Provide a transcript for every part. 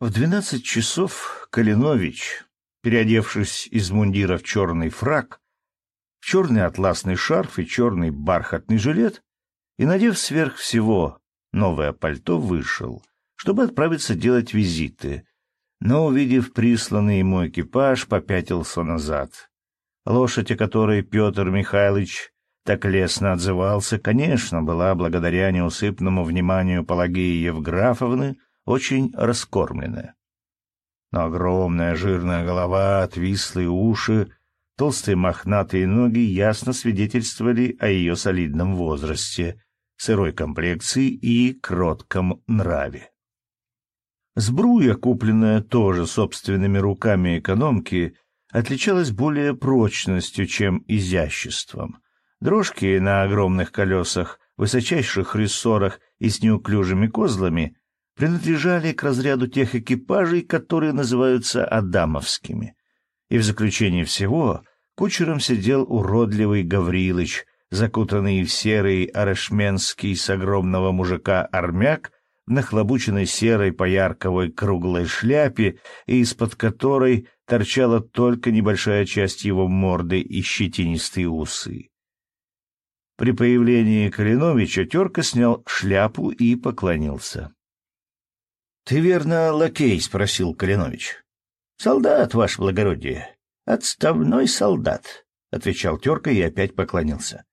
В двенадцать часов Калинович, переодевшись из мундира в черный фрак, в черный атласный шарф и черный бархатный жилет, и, надев сверх всего новое пальто, вышел, чтобы отправиться делать визиты, но, увидев присланный ему экипаж, попятился назад. Лошадь, о которой Петр Михайлович так лестно отзывался, конечно, была, благодаря неусыпному вниманию Пелагеи Евграфовны, очень раскормленная. Но огромная жирная голова, отвислые уши, толстые мохнатые ноги ясно свидетельствовали о ее солидном возрасте, сырой комплекции и кротком нраве. Сбруя, купленная тоже собственными руками экономки, отличалась более прочностью, чем изяществом. Дрожки на огромных колесах, высочайших рессорах и с неуклюжими козлами принадлежали к разряду тех экипажей, которые называются адамовскими. И в заключение всего кучером сидел уродливый Гаврилыч, закутанный в серый арешменский с огромного мужика армяк, нахлобученной серой поярковой круглой шляпе, из-под которой торчала только небольшая часть его морды и щетинистые усы. При появлении Калиновича Терка снял шляпу и поклонился. — Ты, верно, лакей? — спросил Калинович. — Солдат, ваше благородие. Отставной солдат, — отвечал Терка и опять поклонился.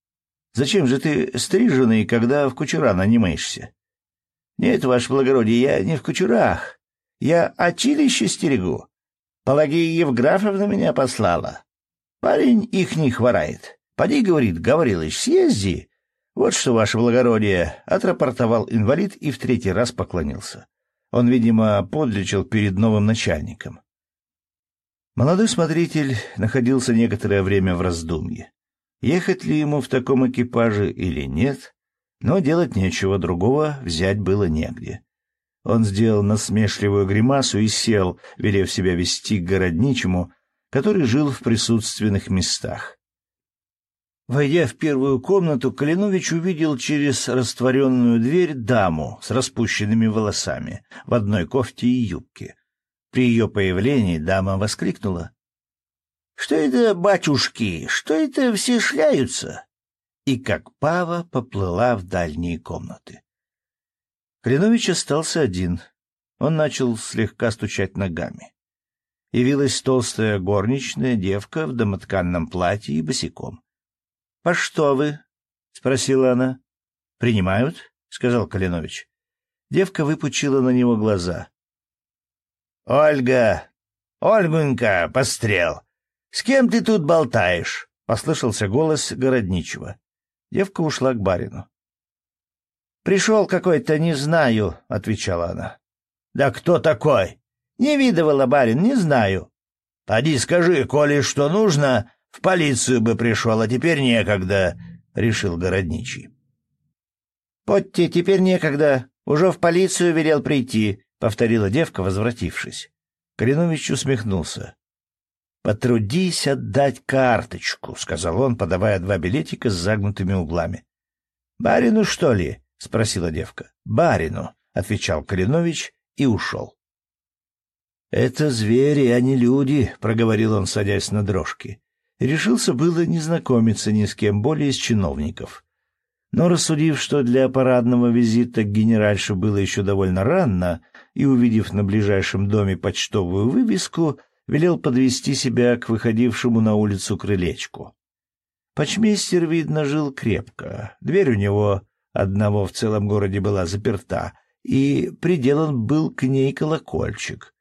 — Зачем же ты стриженный, когда в кучера нанимаешься? — Нет, ваше благородие, я не в кучерах. Я очилище стерегу. Пелагея Евграфовна меня послала. Парень их не хворает. Поди, говорит, Гаврилыч, съезди. Вот что, ваше благородие, — отрапортовал инвалид и в третий раз поклонился. Он, видимо, подлечил перед новым начальником. Молодой смотритель находился некоторое время в раздумье. Ехать ли ему в таком экипаже или нет, но делать нечего, другого взять было негде. Он сделал насмешливую гримасу и сел, велев себя вести к городничему, который жил в присутственных местах. Войдя в первую комнату, Калинович увидел через растворенную дверь даму с распущенными волосами в одной кофте и юбке. При ее появлении дама воскликнула. — Что это, батюшки, что это все шляются? И как пава поплыла в дальние комнаты. Калинович остался один. Он начал слегка стучать ногами. Явилась толстая горничная девка в домотканном платье и босиком. — По что вы? — спросила она. — Принимают, — сказал Калинович. Девка выпучила на него глаза. — Ольга! Ольгунька, пострел! С кем ты тут болтаешь? — послышался голос городничего. Девка ушла к барину. — Пришел какой-то, не знаю, — отвечала она. — Да кто такой? — Не видывала, барин, не знаю. — Поди скажи, коли что нужно, в полицию бы пришел, а теперь некогда, — решил городничий. — Потте, теперь некогда. Уже в полицию велел прийти, — повторила девка, возвратившись. Калинович усмехнулся. — Потрудись отдать карточку, — сказал он, подавая два билетика с загнутыми углами. — Барину, что ли? — спросила девка. — Барину, — отвечал Калинович и ушел. — Это звери, а не люди, — проговорил он, садясь на дрожки решился было не знакомиться ни с кем более из чиновников. Но рассудив, что для парадного визита к генеральше было еще довольно рано, и увидев на ближайшем доме почтовую вывеску, велел подвести себя к выходившему на улицу крылечку. Почмейстер, видно, жил крепко. Дверь у него одного в целом городе была заперта, и приделан был к ней колокольчик.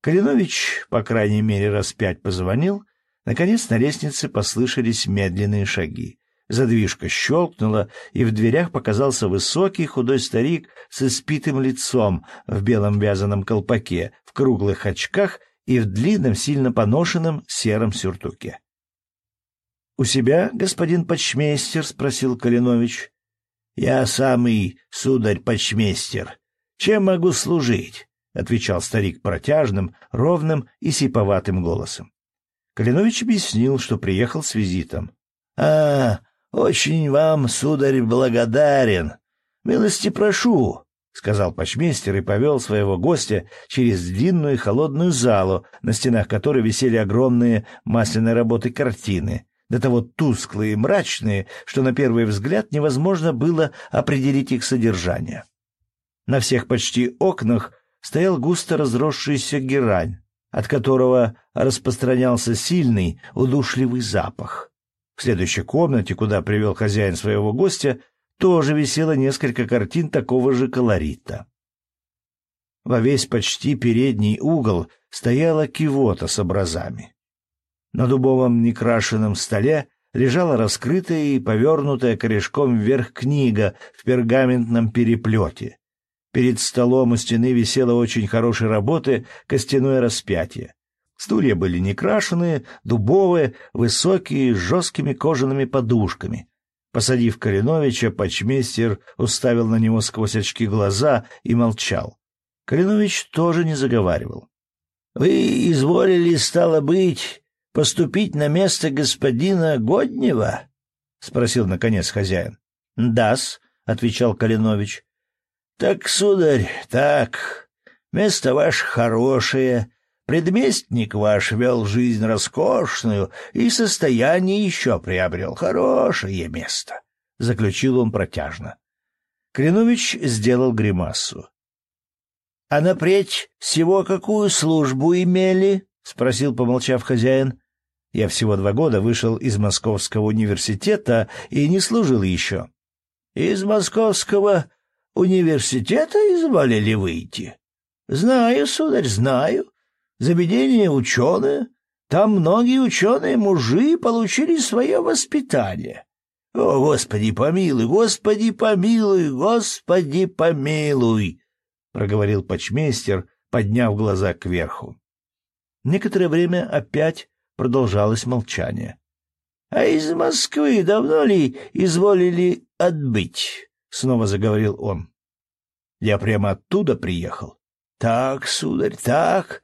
Калинович, по крайней мере, раз пять позвонил — Наконец на лестнице послышались медленные шаги. Задвижка щелкнула, и в дверях показался высокий худой старик с испитым лицом в белом вязаном колпаке, в круглых очках и в длинном, сильно поношенном сером сюртуке. — У себя, господин почмейстер? — спросил Калинович. — Я самый, сударь почмейстер. Чем могу служить? — отвечал старик протяжным, ровным и сиповатым голосом. Калинович объяснил, что приехал с визитом. — А, очень вам, сударь, благодарен. Милости прошу, сказал почмейстер и повел своего гостя через длинную холодную залу, на стенах которой висели огромные масляной работы картины, до того тусклые и мрачные, что на первый взгляд невозможно было определить их содержание. На всех почти окнах стоял густо разросшийся герань, от которого распространялся сильный, удушливый запах. В следующей комнате, куда привел хозяин своего гостя, тоже висело несколько картин такого же колорита. Во весь почти передний угол стояла кивота с образами. На дубовом некрашенном столе лежала раскрытая и повернутая корешком вверх книга в пергаментном переплете. Перед столом у стены висело очень хорошей работы костяное распятие. Стулья были некрашенные, дубовые, высокие, с жесткими кожаными подушками. Посадив Калиновича, почмейстер уставил на него сквозь очки глаза и молчал. Калинович тоже не заговаривал. — Вы изволили, стало быть, поступить на место господина Годнева? — спросил, наконец, хозяин. — Да-с, — отвечал Калинович. — Так, сударь, так. Место ваше хорошее, Предместник ваш вел жизнь роскошную и состояние еще приобрел хорошее место, — заключил он протяжно. Кренович сделал гримасу. — А напредь всего какую службу имели? — спросил, помолчав хозяин. — Я всего два года вышел из Московского университета и не служил еще. — Из Московского университета изволили выйти? — Знаю, сударь, знаю. Заведение ученое. Там многие ученые-мужи получили свое воспитание. О, Господи, помилуй, Господи, помилуй, Господи, помилуй, — проговорил почмейстер, подняв глаза кверху. Некоторое время опять продолжалось молчание. — А из Москвы давно ли изволили отбыть? — снова заговорил он. — Я прямо оттуда приехал. — Так, сударь, так.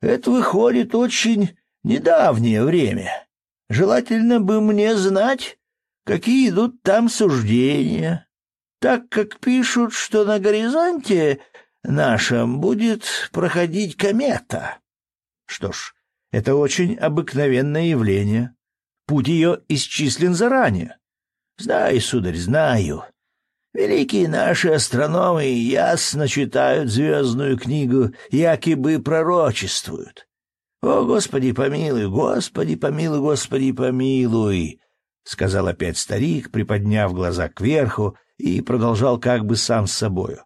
Это выходит очень недавнее время. Желательно бы мне знать, какие идут там суждения, так как пишут, что на горизонте нашем будет проходить комета. Что ж, это очень обыкновенное явление. Путь ее исчислен заранее. Знаю, сударь, знаю. Великие наши астрономы ясно читают звездную книгу, якобы пророчествуют. О, Господи, помилуй, Господи, помилуй, Господи, помилуй, — сказал опять старик, приподняв глаза кверху, и продолжал как бы сам с собою.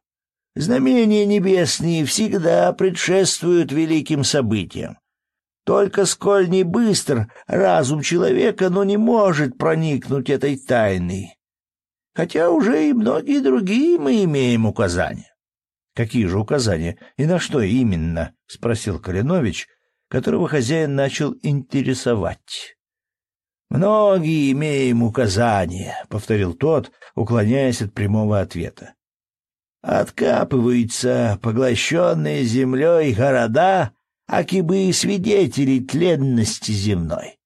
Знамения небесные всегда предшествуют великим событиям. Только сколь не быстр разум человека, но не может проникнуть этой тайной хотя уже и многие другие мы имеем указания. — Какие же указания и на что именно? — спросил Калинович, которого хозяин начал интересовать. — Многие имеем указания, — повторил тот, уклоняясь от прямого ответа. Откапываются поглощенные землей города, аки бы свидетели тленности земной.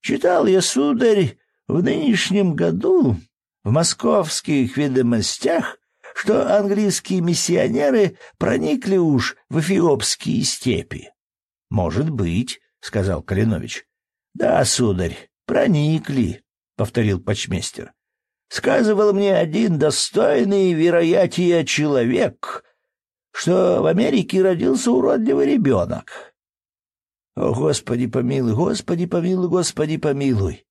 Читал я, сударь, в нынешнем году в московских ведомостях, что английские миссионеры проникли уж в эфиопские степи. — Может быть, — сказал Калинович. — Да, сударь, проникли, — повторил почмейстер. — Сказывал мне один достойный вероятия человек, что в Америке родился уродливый ребенок. О, Господи помилуй, Господи помилуй, Господи помилуй!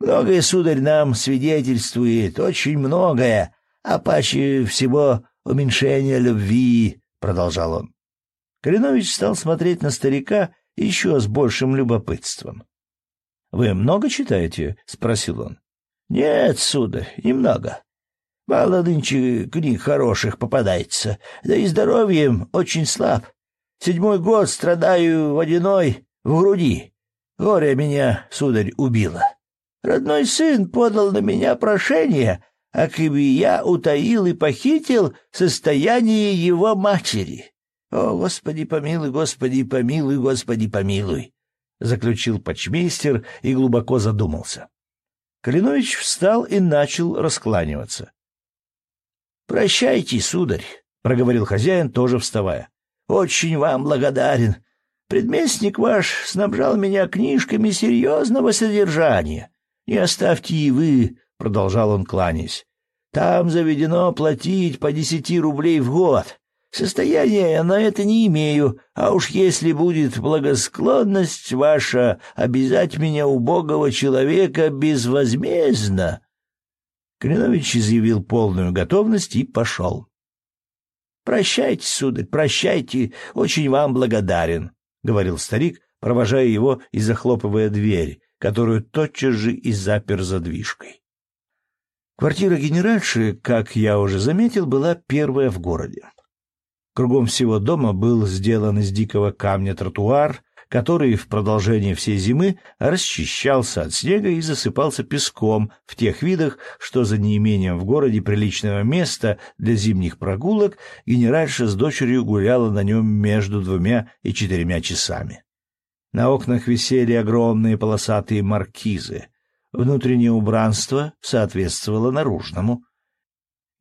Многое, сударь, нам свидетельствует, очень многое, а паче всего уменьшение любви, — продолжал он. Калинович стал смотреть на старика еще с большим любопытством. — Вы много читаете? — спросил он. — Нет, сударь, немного. Мало нынче книг хороших попадается, да и здоровьем очень слаб. Седьмой год страдаю водяной в груди. Горе меня, сударь, убило. — Родной сын подал на меня прошение, а бы я утаил и похитил состояние его матери. О, Господи помилуй, Господи помилуй, Господи помилуй! — заключил почмейстер и глубоко задумался. Калинович встал и начал раскланиваться. — Прощайте, сударь, — проговорил хозяин, тоже вставая. Очень вам благодарен. Предместник ваш снабжал меня книжками серьезного содержания. Не оставьте и вы, — продолжал он, кланясь. Там заведено платить по десяти рублей в год. Состояния я на это не имею, а уж если будет благосклонность ваша обязать меня убогого человека безвозмездно. Калинович изъявил полную готовность и пошел. Прощайте, сударь, прощайте, очень вам благодарен, говорил старик, провожая его и захлопывая дверь, которую тотчас же и запер задвижкой. Квартира генеральши, как я уже заметил, была первая в городе. Кругом всего дома был сделан из дикого камня тротуар, который в продолжении всей зимы расчищался от снега и засыпался песком в тех видах, что за неимением в городе приличного места для зимних прогулок генеральша с дочерью гуляла на нем между двумя и четырьмя часами. На окнах висели огромные полосатые маркизы. Внутреннее убранство соответствовало наружному.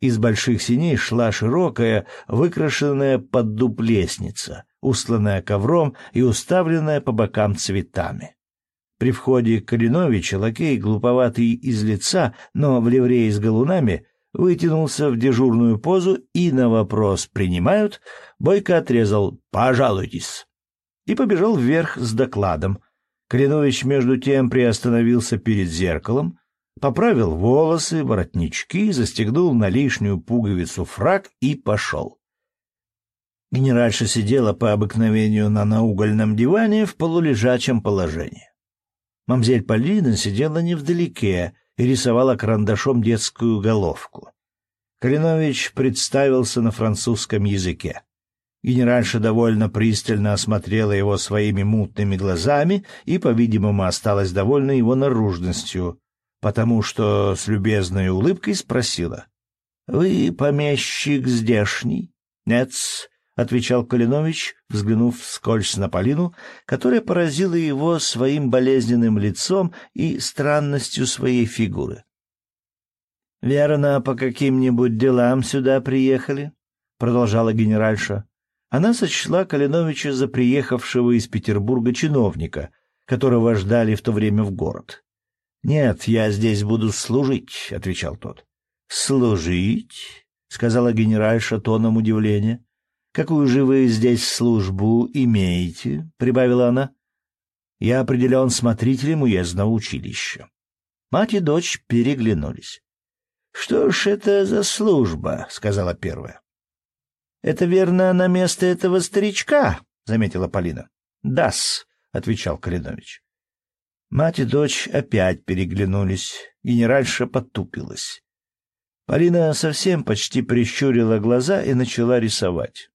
Из больших синей шла широкая, выкрашенная под дуб лестница, устланная ковром и уставленная по бокам цветами. При входе Калиновича лакей, глуповатый из лица, но в ливрее с галунами, вытянулся в дежурную позу и на вопрос «принимают» бойко отрезал «пожалуйтесь» и побежал вверх с докладом. Калинович между тем приостановился перед зеркалом, поправил волосы, воротнички, застегнул на лишнюю пуговицу фраг и пошел. Генеральша сидела по обыкновению на наугольном диване в полулежачем положении. Мамзель Полина сидела невдалеке и рисовала карандашом детскую головку. Калинович представился на французском языке. Генеральша довольно пристально осмотрела его своими мутными глазами и, по-видимому, осталась довольна его наружностью, потому что с любезной улыбкой спросила. — Вы помещик здешний? — Нет, — отвечал Калинович, взглянув вскользь на Полину, которая поразила его своим болезненным лицом и странностью своей фигуры. — Верно, по каким-нибудь делам сюда приехали? — продолжала генеральша. Она сочла Калиновича за приехавшего из Петербурга чиновника, которого ждали в то время в город. — Нет, я здесь буду служить, — отвечал тот. — Служить? — сказала генеральша тоном удивления. Какую же вы здесь службу имеете? — прибавила она. — Я определен смотрителем уездного училища. Мать и дочь переглянулись. — Что ж это за служба? — сказала первая. — Это верно на место этого старичка, — заметила Полина. — Да-с, — отвечал Калинович. Мать и дочь опять переглянулись. Генеральша потупилась. Полина совсем почти прищурила глаза и начала рисовать.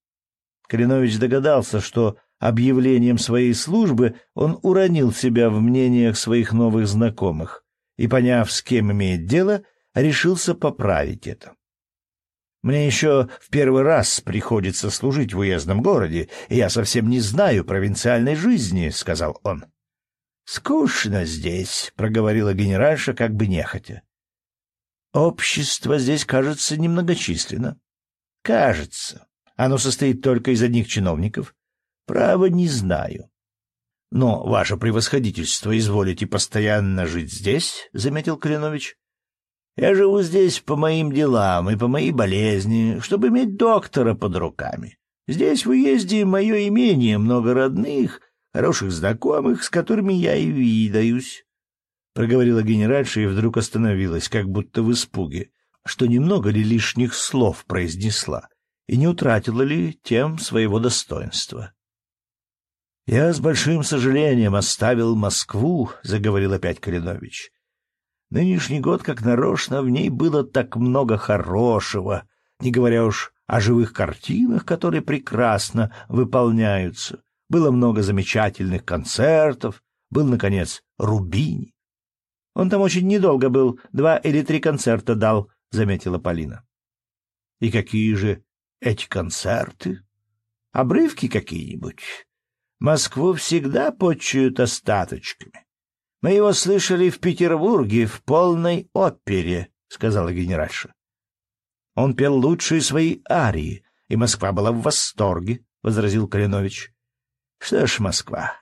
Калинович догадался, что объявлением своей службы он уронил себя в мнениях своих новых знакомых и, поняв, с кем имеет дело, решился поправить это. «Мне еще в первый раз приходится служить в уездном городе, и я совсем не знаю провинциальной жизни», — сказал он. «Скучно здесь», — проговорила генеральша как бы нехотя. «Общество здесь, кажется, немногочисленно». «Кажется. Оно состоит только из одних чиновников? Право не знаю. Но, ваше превосходительство, изволите постоянно жить здесь, — заметил Калинович. Я живу здесь по моим делам и по моей болезни, чтобы иметь доктора под руками. Здесь в уезде мое имение, много родных, хороших знакомых, с которыми я и видаюсь. Проговорила генеральша и вдруг остановилась, как будто в испуге, что немного ли лишних слов произнесла и не утратила ли тем своего достоинства. «Я с большим сожалением оставил Москву», — заговорил опять Калинович. «Нынешний год, как нарочно, в ней было так много хорошего, не говоря уж о живых картинах, которые прекрасно выполняются. Было много замечательных концертов, был, наконец, Рубини. Он там очень недолго был, два или три концерта дал, — заметила Полина. — И какие же эти концерты? Обрывки какие-нибудь? Москву всегда почуют остаточками. Мы его слышали в Петербурге в полной опере, — сказала генеральша. Он пел лучшие свои арии и Москва была в восторге, — возразил Калинович. — Что ж, Москва?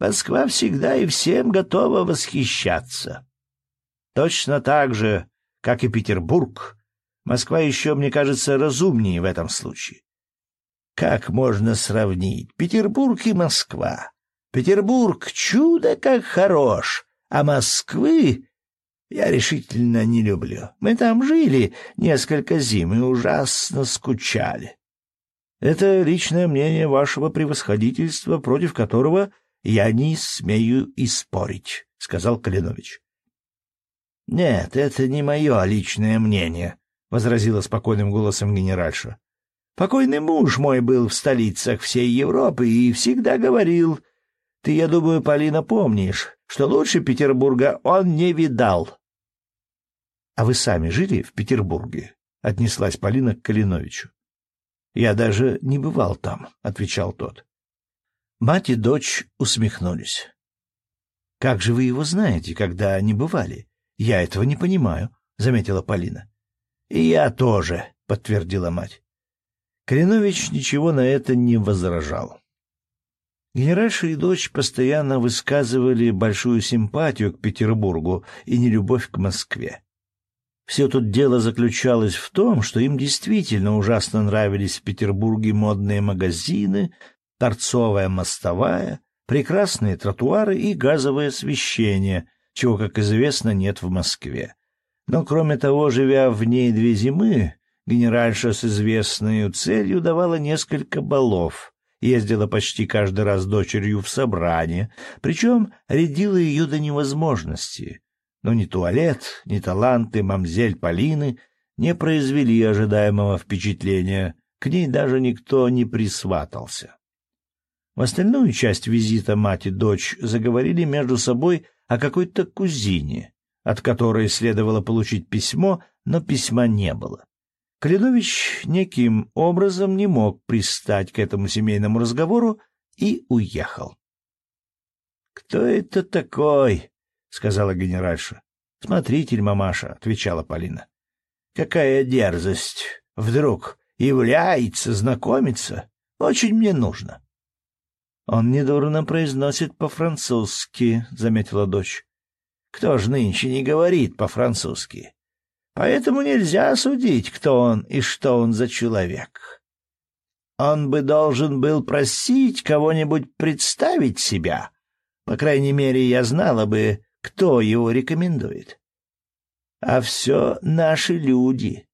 Москва всегда и всем готова восхищаться. Точно так же, как и Петербург, Москва еще, мне кажется, разумнее в этом случае. Как можно сравнить Петербург и Москва? Петербург чудо как хорош, а Москвы я решительно не люблю. Мы там жили несколько зим и ужасно скучали. Это личное мнение вашего превосходительства, против которого я не смею и спорить, — сказал Калинович. — Нет, это не мое личное мнение, — возразила спокойным голосом генеральша. — Покойный муж мой был в столицах всей Европы и всегда говорил, ты, я думаю, Полина, помнишь, что лучше Петербурга он не видал. — А вы сами жили в Петербурге? — отнеслась Полина к Калиновичу. — Я даже не бывал там, — отвечал тот. Мать и дочь усмехнулись. — Как же вы его знаете, когда не бывали? Я этого не понимаю, — заметила Полина. — И я тоже, — подтвердила мать. Калинович ничего на это не возражал. Генеральша и дочь постоянно высказывали большую симпатию к Петербургу и нелюбовь к Москве. Все тут дело заключалось в том, что им действительно ужасно нравились в Петербурге модные магазины, торцовая мостовая, прекрасные тротуары и газовое освещение, чего, как известно, нет в Москве. Но, кроме того, живя в ней две зимы, генеральша с известной целью давала несколько балов — ездила почти каждый раз дочерью в собрание, причем рядила ее до невозможности. Но ни туалет, ни таланты мамзель Полины не произвели ожидаемого впечатления, к ней даже никто не присватался. В остальную часть визита мать и дочь заговорили между собой о какой-то кузине, от которой следовало получить письмо, но письма не было. Калинович неким образом не мог пристать к этому семейному разговору и уехал. — Кто это такой? — сказала генеральша. — Смотритель, мамаша, — отвечала Полина. — Какая дерзость! Вдруг является, знакомиться? Очень мне нужно. — Он недурно произносит по-французски, — заметила дочь. — Кто ж нынче не говорит по-французски? Поэтому нельзя судить, кто он и что он за человек. Он бы должен был просить кого-нибудь представить себя. По крайней мере, я знала бы, кто его рекомендует. А все наши люди.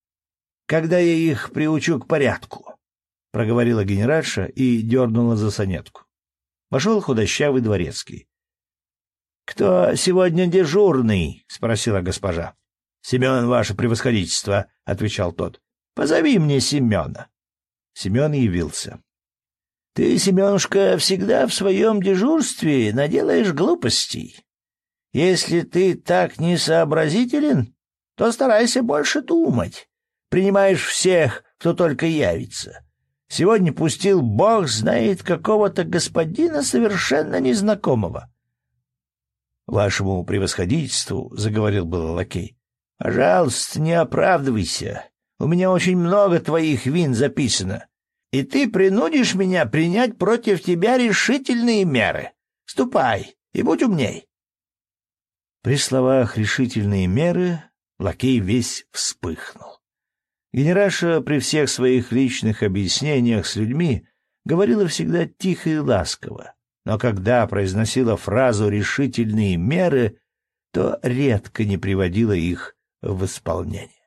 Когда я их приучу к порядку? — проговорила генеральша и дернула за сонетку. Вошел худощавый дворецкий. — Кто сегодня дежурный? — спросила госпожа. — Семен, ваше превосходительство, — отвечал тот. — Позови мне Семена. Семен явился. — Ты, Семенушка, всегда в своем дежурстве наделаешь глупостей. Если ты так несообразителен, то старайся больше думать. Принимаешь всех, кто только явится. Сегодня пустил бог знает какого-то господина совершенно незнакомого. — Вашему превосходительству, — заговорил был лакей, Пожалуйста, не оправдывайся. У меня очень много твоих вин записано. И ты принудишь меня принять против тебя решительные меры. Ступай и будь умней. При словах «решительные меры» лакей весь вспыхнул. Генераша при всех своих личных объяснениях с людьми говорила всегда тихо и ласково, но когда произносила фразу «решительные меры», то редко не приводила их в исполнение.